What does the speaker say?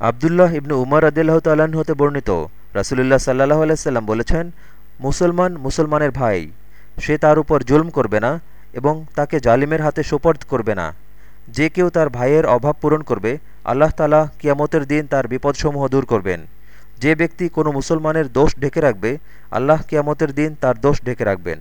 আবদুল্লাহ ইবনু উমর আদিল্লাহ তাল্লাহ্ন হতে বর্ণিত। রাসুলুল্লাহ সাল্লাহ আলাইসাল্লাম বলেছেন, মুসলমান মুসলমানের ভাই, সে তার উপর জুলম করবে না এবং তাকে জালিমের হাতে সোপর্দ করবে না। যে কেউ তার ভাইয়ের অভাব পূরণ করবে, আল্লাহ তালা কিয়ামতের দিন তার বিপদসমূহ দূর করবেন। যে ব্যক্তি কোনো মুসলমানের দোষ ঢেকে রাখবে, আল্লাহ কিয়ামতের দিন তার দোষ ঢেকে রাখবেন।